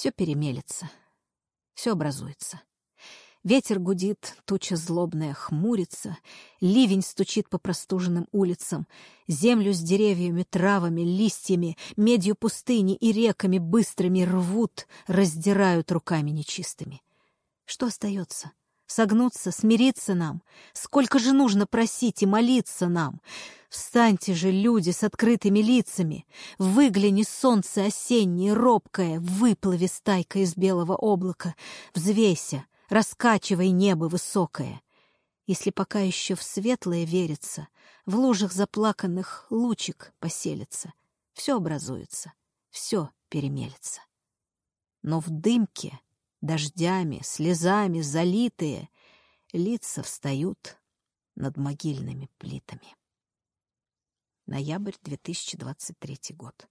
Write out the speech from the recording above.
Все перемелется, все образуется. Ветер гудит, туча злобная хмурится, ливень стучит по простуженным улицам, землю с деревьями, травами, листьями, медью пустыни и реками быстрыми рвут, раздирают руками нечистыми. Что остается? Согнуться, смириться нам? Сколько же нужно просить и молиться нам? Встаньте же, люди с открытыми лицами! Выгляни солнце осеннее, робкое, выплыви стайка из белого облака, взвейся, раскачивай небо высокое. Если пока еще в светлое верится, в лужах заплаканных лучик поселится, все образуется, все перемелется. Но в дымке, дождями, слезами залитые, лица встают над могильными плитами. Ноябрь 2023 год.